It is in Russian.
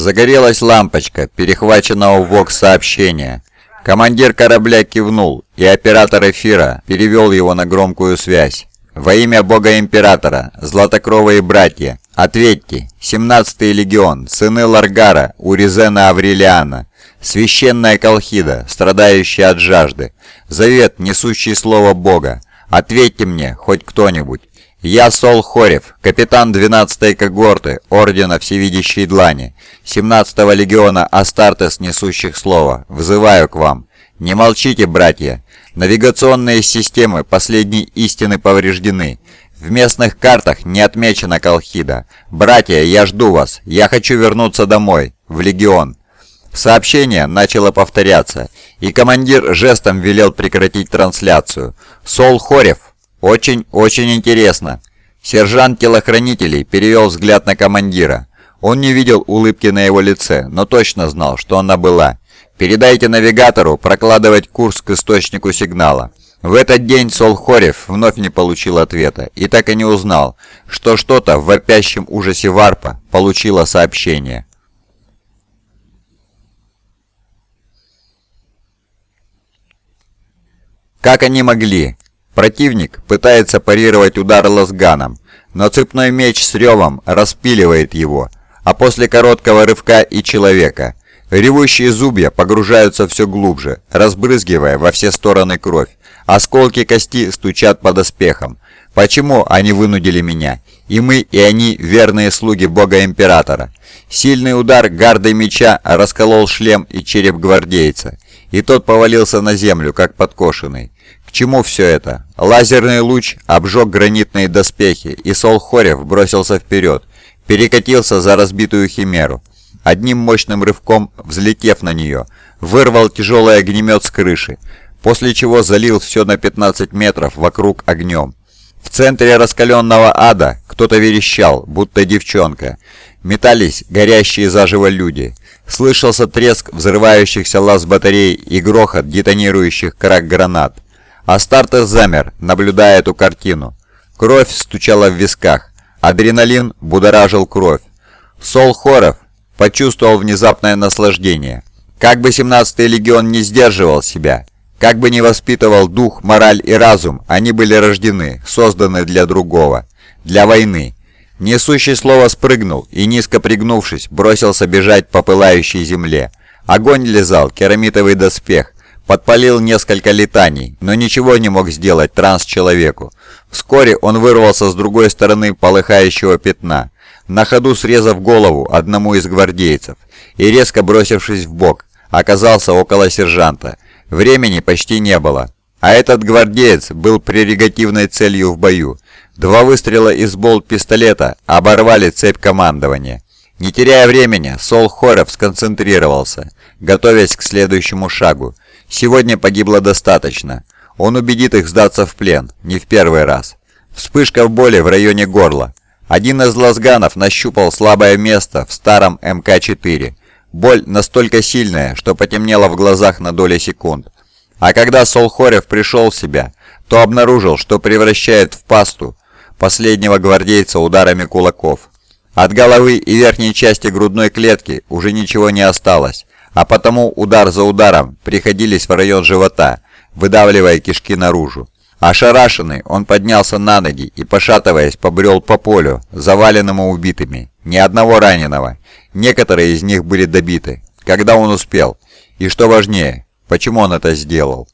Загорелась лампочка перехваченного в ВОКС сообщения. Командир корабля кивнул, и оператор эфира перевел его на громкую связь. «Во имя Бога Императора, Златокровые братья, ответьте, 17-й легион, сыны Ларгара, Уризена Аврелиана, священная Колхида, страдающая от жажды, завет, несущий слово Бога, ответьте мне, хоть кто-нибудь, «Я Сол Хорев, капитан 12-й когорты Ордена Всевидящей Длани, 17-го легиона Астартес Несущих Слова. Взываю к вам. Не молчите, братья. Навигационные системы последней истины повреждены. В местных картах не отмечена Колхида. Братья, я жду вас. Я хочу вернуться домой, в легион». Сообщение начало повторяться, и командир жестом велел прекратить трансляцию. Сол Хорев «Очень-очень интересно». Сержант телохранителей перевел взгляд на командира. Он не видел улыбки на его лице, но точно знал, что она была. «Передайте навигатору прокладывать курс к источнику сигнала». В этот день Сол Хорев вновь не получил ответа и так и не узнал, что что-то в вопящем ужасе варпа получило сообщение. Как они могли? Противник пытается парировать удар лазганом, но цепной меч с ревом распиливает его, а после короткого рывка и человека. Ревущие зубья погружаются все глубже, разбрызгивая во все стороны кровь. Осколки кости стучат под оспехом. Почему они вынудили меня? И мы, и они верные слуги бога-императора. Сильный удар гардой меча расколол шлем и череп гвардейца, и тот повалился на землю, как подкошенный. К чему все это? Лазерный луч обжег гранитные доспехи, и Солхорев бросился вперед, перекатился за разбитую химеру. Одним мощным рывком, взлетев на нее, вырвал тяжелый огнемет с крыши, после чего залил все на 15 метров вокруг огнем. В центре раскаленного ада кто-то верещал, будто девчонка. Метались горящие заживо люди. Слышался треск взрывающихся лаз батарей и грохот детонирующих крак гранат. Астартес замер, наблюдая эту картину. Кровь стучала в висках. Адреналин будоражил кровь. Сол Хоров почувствовал внезапное наслаждение. Как бы 17-й легион не сдерживал себя, как бы не воспитывал дух, мораль и разум, они были рождены, созданы для другого, для войны. Несущий слово спрыгнул и, низко пригнувшись, бросился бежать по пылающей земле. Огонь лизал керамитовый доспех, Подпалил несколько летаний, но ничего не мог сделать транс-человеку. Вскоре он вырвался с другой стороны полыхающего пятна, на ходу срезав голову одному из гвардейцев и, резко бросившись в бок, оказался около сержанта. Времени почти не было. А этот гвардеец был прерогативной целью в бою. Два выстрела из болт-пистолета оборвали цепь командования. Не теряя времени, Сол Хоров сконцентрировался, готовясь к следующему шагу. Сегодня погибло достаточно. Он убедит их сдаться в плен, не в первый раз. Вспышка боли в районе горла. Один из лазганов нащупал слабое место в старом МК-4. Боль настолько сильная, что потемнело в глазах на доли секунд. А когда Солхорев пришел в себя, то обнаружил, что превращает в пасту последнего гвардейца ударами кулаков. От головы и верхней части грудной клетки уже ничего не осталось а потому удар за ударом приходились в район живота, выдавливая кишки наружу. Ошарашенный, он поднялся на ноги и, пошатываясь, побрел по полю, заваленному убитыми. Ни одного раненого. Некоторые из них были добиты. Когда он успел? И что важнее, почему он это сделал?